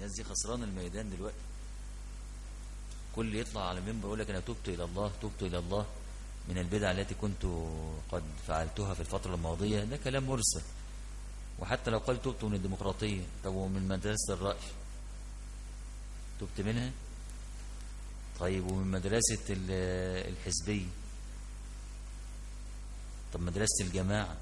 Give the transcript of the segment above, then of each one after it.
الناس دي خسران الميدان دلوقتي. كل يطلع على المنبر يقول لك أنا تبت إلى الله تبت إلى الله من البدع التي كنت قد فعلتها في الفترة الماضية. ده كلام مرسل. وحتى لو قال تبت من الديمقراطية طب ومن مدرسة الرأي؟ تبت منها؟ طيب ومن مدرسة الحزبية؟ طب مدرسة الجماعة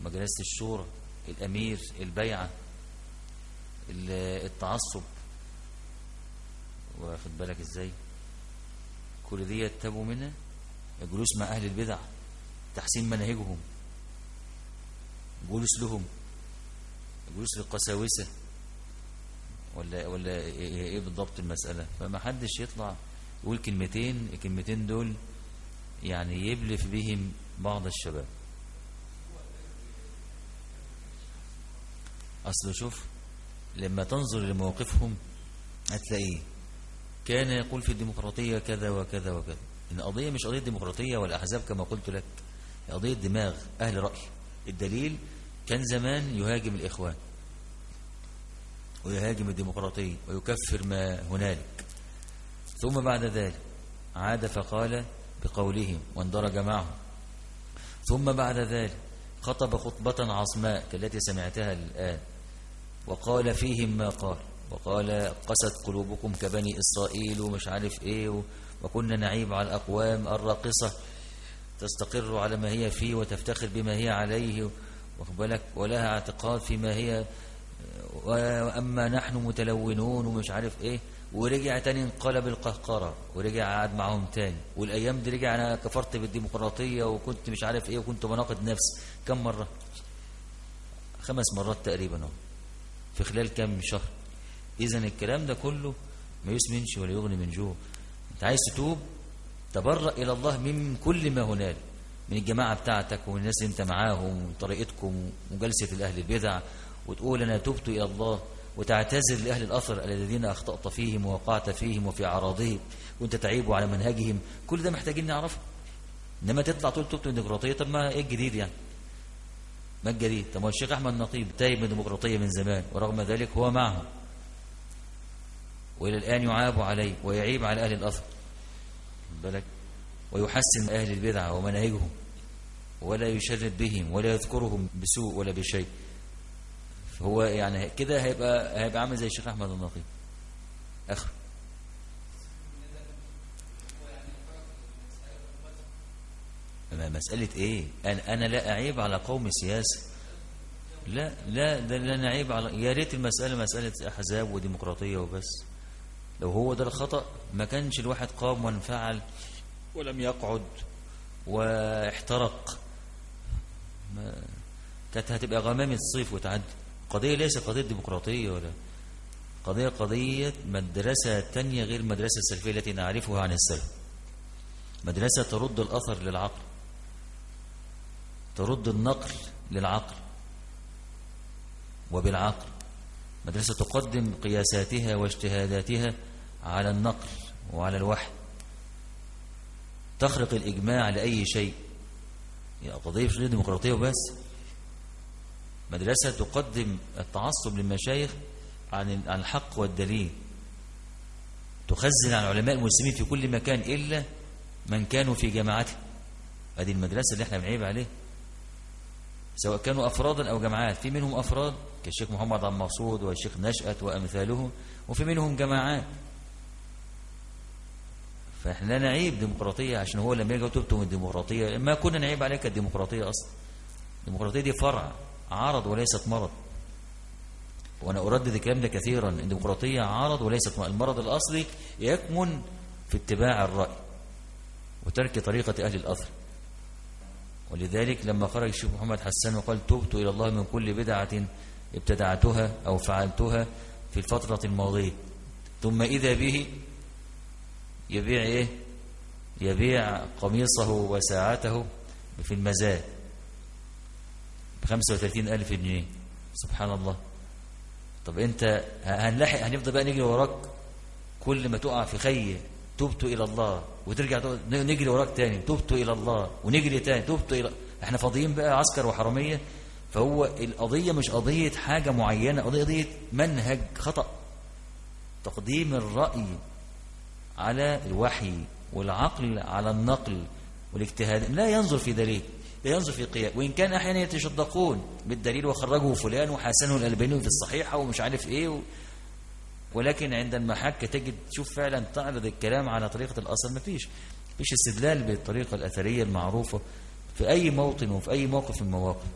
مدرسة الشورى الأمير البيعة؟ التعصب. واخد بالك إزاي؟ كل دي يتبوا منها الجلوس مع أهل البدع تحسين مناهجهم. جلوس لهم جلوس للقساوسة ولا ولا إيه بالضبط المسألة؟ فما حدش يطلع يقول كلمتين الكلمتين دول يعني يبلف بهم بعض الشباب. أصل شوف لما تنظر لمواقفهم هتلاقيه كان يقول في الديمقراطية كذا وكذا وكذا. إن قضية مش قضية ديمقراطية والأحزاب كما قلت لك قضية دماغ أهل رأي. الدليل كان زمان يهاجم الإخوان ويهاجم الديمقراطية ويكفر ما هنالك. ثم بعد ذلك عاد فقال بقولهم واندرج معهم. ثم بعد ذلك خطب خطبة عصماء كالتي سمعتها الآن. وقال فيهم ما قال. وقال قست قلوبكم كبني إسرائيل ومش عارف إيه وكنا نعيب على الأقوام الراقصة تستقر على ما هي فيه وتفتخر بما هي عليه بالك ولها اعتقاد فيما هي وأما نحن متلونون ومش عارف إيه. ورجع تاني انقلب القهقرة ورجع قعد معهم تاني. والأيام دي رجع أنا كفرت بالديمقراطية وكنت مش عارف إيه وكنت بناقض نفسي كم مرة؟ خمس مرات تقريبا في خلال كم شهر. إذا الكلام ده كله ما يسمنش ولا يغني من جوع. أنت عايز تتوب؟ تبرأ إلى الله من كل ما هنالك من الجماعة بتاعتك ومن الناس اللي أنت معاهم وطريقتكم وجلسة الأهل البدع وتقول أنا تبت إلى الله وتعتذر لأهل الأثر الذين أخطأت فيهم ووقعت فيهم وفي أعراضهم وأنت تعيب على منهجهم. كل ده محتاجين نعرفه. إنما تطلع تقول تبت من الديمقراطية طب ما إيه الجديد يعني؟ ما الجديد؟ طب الشيخ أحمد نطيب تايب من الديمقراطية من زمان ورغم ذلك هو معهم. وإلى الآن يعاب عليه ويعيب على أهل الأثر بالك؟ ويحسن أهل البدعة ومناهجهم ولا يشرد بهم ولا يذكرهم بسوء ولا بشيء. هو يعني كده هيبقى هيبقى عامل زي الشيخ أحمد النقي اخر مسألة إيه؟ أنا أنا لا أعيب على قوم سياسة. لا لا ده لا نعيب على يا ريت المسألة مسألة أحزاب وديمقراطية وبس. لو هو ده الخطأ ما كانش الواحد قام وانفعل ولم يقعد واحترق. كانت هتبقى غمامة صيف وتعدي قضية ليست قضية ديمقراطية ولا قضية قضية مدرسة تانية غير المدرسة السلفية التي نعرفها عن السلف. مدرسة ترد الأثر للعقل. ترد النقل للعقل وبالعقل. مدرسة تقدم قياساتها واجتهاداتها على النقل وعلى الوحي. تخرق الإجماع لأي شيء. يا قضية مش ديمقراطية وبس. مدرسة تقدم التعصب للمشايخ عن عن الحق والدليل. تخزن عن علماء المسلمين في كل مكان إلا من كانوا في جماعته هذه المدرسة اللي إحنا بنعيب عليه سواء كانوا أفرادا أو جماعات. في منهم أفراد كالشيخ محمد عبد المقصود والشيخ نشأت وأمثاله وفي منهم جماعات. فإحنا لا نعيب ديمقراطية عشان هو لما يجي تبتم الديمقراطية ما كنا نعيب عليك الديمقراطية أصلا. الديمقراطية دي فرع عرض وليست مرض. وأنا أردد الكلام ده كثيرا. الديمقراطية عرض وليست مرض. المرض الأصلي يكمن في اتباع الرأي وترك طريقة أهل الأثر. ولذلك لما خرج الشيخ محمد حسان وقال تبت إلى الله من كل بدعة ابتدعتها أو فعلتها في الفترة الماضية. ثم إذا به يبيع إيه؟ يبيع قميصه وساعته في المزاد بخمسة وثلاثين ألف جنيه. سبحان الله. طب أنت هنلاحق هنفضل بقى نجري وراك كل ما تقع في خي تبت إلى الله. وترجع نجري وراك تاني. تبت إلى الله. ونجري تاني. تبت إلى إحنا فاضيين بقى عسكر وحرامية. فهو القضية مش قضية حاجة معينة. قضية قضية منهج خطأ. تقديم الرأي على الوحي والعقل على النقل والاجتهاد. لا ينظر في دليل. لا ينظر في قياس. وإن كان أحيانا يتشدقون بالدليل وخرجه فلان وحسنه الألباني في الصحيحة ومش عارف إيه. ولكن عند المحك تجد تشوف فعلا تعرض الكلام على طريقة الأصل. مفيش مفيش استدلال بالطريقة الأثرية المعروفة في أي موطن وفي أي موقف من المواقف.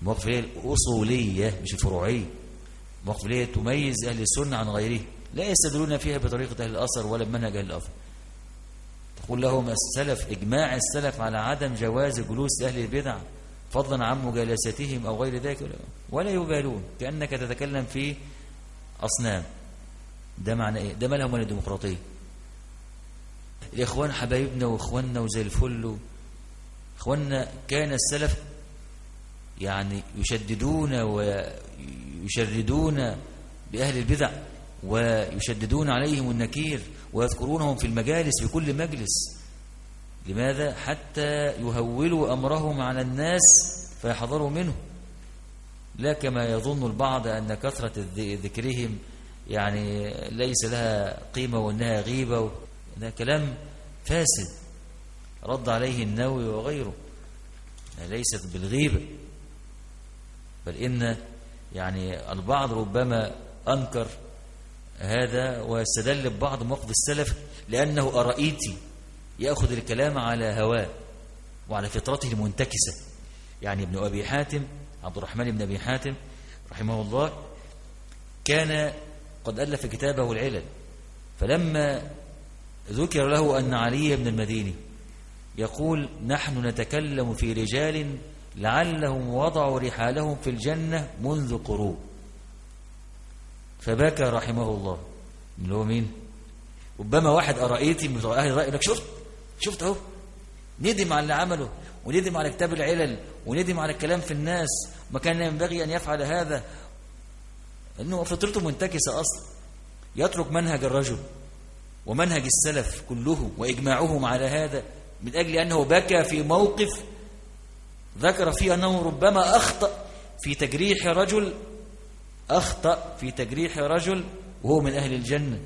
المواقف هي الأصولية مش الفروعية. المواقف هي تميز أهل السنة عن غيره لا يستدلون فيها بطريقة أهل الأثر ولا بمنهج أهل الأثر. تقول لهم السلف إجماع السلف على عدم جواز جلوس أهل البدع فضلا عن مجالستهم أو غير ذلك. ولا يبالون كأنك تتكلم في أصنام. ده معنى إيه؟ ده مالهم ولا الديمقراطية. الإخوان حبايبنا وإخواننا وزي الفل إخواننا كان السلف يعني يشددون ويشردون بأهل البدع ويشددون عليهم النكير ويذكرونهم في المجالس في كل مجلس. لماذا؟ حتى يهولوا أمرهم على الناس فيحضروا منه. لا كما يظن البعض أن كثرة ذكرهم يعني ليس لها قيمة وأنها غيبة ده كلام فاسد رد عليه النووي وغيره. ليست بالغيبة. بل إن يعني البعض ربما أنكر هذا واستدل ببعض مواقف السلف لأنه أرأيتي يأخذ الكلام على هواه وعلى فطرته المنتكسة. يعني ابن أبي حاتم عبد الرحمن بن أبي حاتم رحمه الله كان قد ألف كتابه العلل فلما ذكر له أن علي بن المديني يقول نحن نتكلم في رجال لعلهم وضعوا رحالهم في الجنة منذ قرون فبكى رحمه الله. اللي هو مين؟ ربما واحد أرأيتي من أهل الرأي لك شفت؟ شفت أهو. ندم على اللي عمله وندم على كتاب العلل وندم على الكلام في الناس ما كان ينبغي أن يفعل هذا. أنه فطرته منتكسة أصلا. يترك منهج الرجل ومنهج السلف كلهم وإجماعهم على هذا من أجل أنه بكى في موقف ذكر فيه أنه ربما أخطأ في تجريح رجل أخطأ في تجريح رجل وهو من أهل الجنة.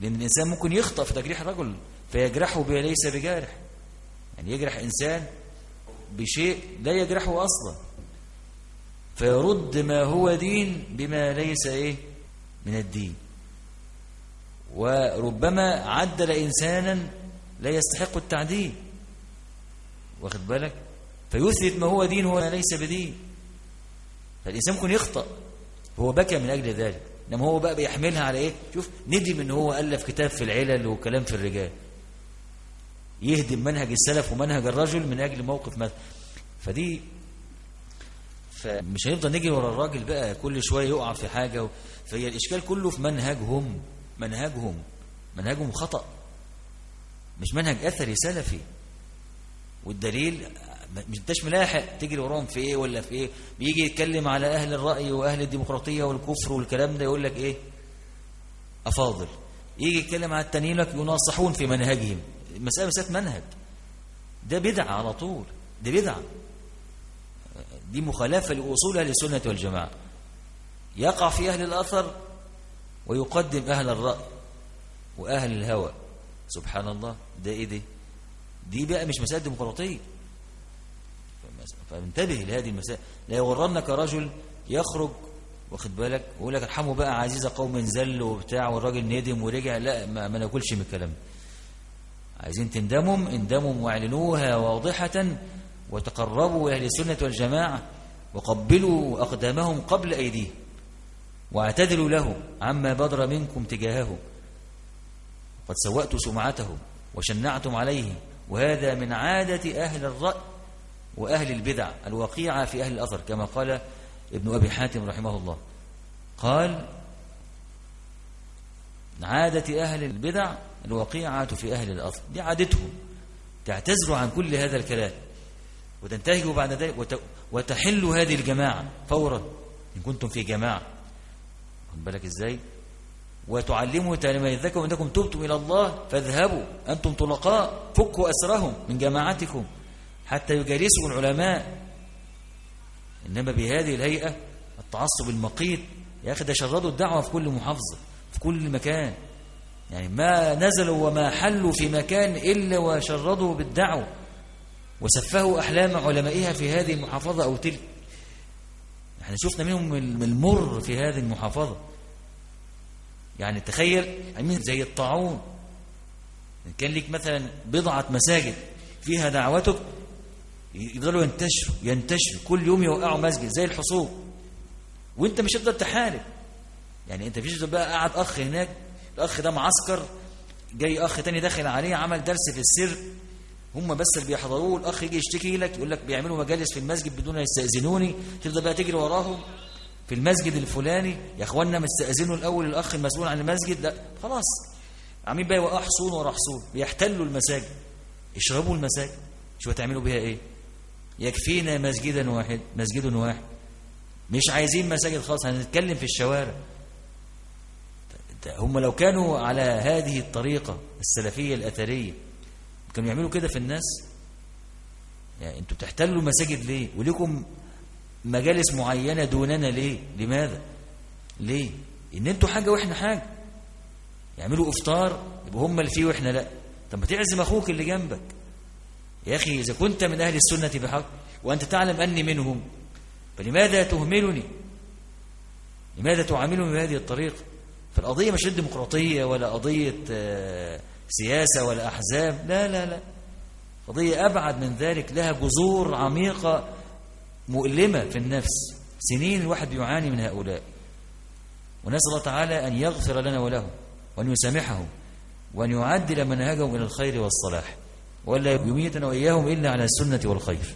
لأن الإنسان ممكن يخطأ في تجريح رجل فيجرحه ليس بجارح؟ يعني يجرح إنسان بشيء لا يجرحه أصلا. فيرد ما هو دين بما ليس إيه؟ من الدين. وربما عدل إنسانا لا يستحق التعديل. واخد بالك؟ فيثبت ما هو دين هو ليس بدين. فالإنسان ممكن يخطأ. هو بكى من أجل ذلك. إنما هو بقى بيحملها على إيه؟ شوف ندم إن هو ألف كتاب في العلل وكلام في الرجال. يهدم منهج السلف ومنهج الرجل من أجل موقف مثل فدي فمش هنفضل نجري ورا الراجل بقى كل شوية يقع في حاجة و... فهي الإشكال كله في منهجهم. منهجهم. منهجهم خطأ. مش منهج أثري سلفي. والدليل مش انتش ملاحق تجري وراهم في إيه ولا في إيه. بيجي يتكلم على أهل الرأي وأهل الديمقراطية والكفر والكلام ده يقول لك إيه؟ أفاضل. يجي يتكلم على التانيين لك يناصحون في منهجهم. المساله مسألة منهج. ده بدعة على طول. ده بدعة. دي مخالفة لاصول أهل السنة والجماعة. يقع في أهل الأثر ويقدم أهل الرأي وأهل الهوى. سبحان الله. ده إيه دي دي بقى مش مساله ديمقراطية. فانتبه لهذه المسائل. لا يغرنك رجل يخرج واخد بالك؟ ويقول لك ارحموا بقى عزيز قوم زل وبتاع والراجل ندم ورجع. لا ما, ما ناكلش من الكلام عايزين تندموا؟ اندموا واعلنوها واضحة. وتقربوا إلى السنة والجماعة وقبلوا أقدامهم قبل أيديهم واعتدلوا له عما بدر منكم تجاهه. قد سوأت سمعته وشنعتم عليه وهذا من عادة أهل الرأي وأهل البدع الوقيعة في أهل الأثر كما قال ابن أبي حاتم رحمه الله. قال عادة أهل البدع الوقيعة في أهل الأثر دي عادتهم تعتذروا عن كل هذا الكلام. وتنتهجوا بعد ذلك وتحلوا هذه الجماعة فورا إن كنتم في جماعة. خد بالك إزاي؟ وتعلموا تلاميذكم أنكم تبتم إلى الله فاذهبوا أنتم طلقاء فكوا أسرهم من جماعتكم حتى يجالسوا العلماء. إنما بهذه الهيئة التعصب المقيت يا أخي ده شردوا الدعوة في كل محافظة في كل مكان. يعني ما نزلوا وما حلوا في مكان إلا وشردوا بالدعوة. وسفهوا أحلام علمائها في هذه المحافظة أو تلك. إحنا شفنا منهم المر في هذه المحافظة. يعني تخيل عاملين زي الطاعون. كان لك مثلا بضعة مساجد فيها دعوتك يفضلوا ينتشروا ينتشروا كل يوم يوقعوا مسجد زي الحصول. وأنت مش هتقدر تحارب. يعني أنت فيش بقى قاعد أخ هناك الأخ ده معسكر جاي أخ تاني داخل عليه عمل درس في السر. هم بس اللي بيحضروه الأخ يجي يشتكي لك يقول لك بيعملوا مجالس في المسجد بدون يستأذنوني. تفضل بقى تجري وراهم. في المسجد الفلاني يا إخوانا مستاذنوا الأول الأخ المسؤول عن المسجد لا. خلاص. عاملين بقى يوقعوا حصون ورا حصون بيحتلوا المساجد. يشربوا المساجد. شو هتعملوا بيها إيه؟ يكفينا مسجدا واحد مسجد واحد. مش عايزين مساجد خاصة هنتكلم في الشوارع. هم لو كانوا على هذه الطريقة السلفية الأثرية كانوا يعملوا كده في الناس. يعني أنتوا بتحتلوا مساجد ليه؟ ولكم مجالس معينة دوننا ليه؟ لماذا؟ ليه؟ إن أنتوا حاجة وإحنا حاجة. يعملوا إفطار يبقوا هم اللي فيه وإحنا لأ. طب ما تعزم أخوك اللي جنبك. يا أخي إذا كنت من أهل السنة بحق وأنت تعلم أني منهم فلماذا تهملني؟ لماذا تعاملني بهذه الطريقة؟ فالقضية مش ديمقراطية ولا قضية سياسة ولا أحزاب لا لا لا. قضية أبعد من ذلك لها جذور عميقة مؤلمة في النفس. سنين الواحد يعاني من هؤلاء. ونسأل الله تعالى أن يغفر لنا ولهم وأن يسامحهم وأن يعدل منهجهم إلى الخير والصلاح ولا يميتنا وإياهم إلا على السنة والخير.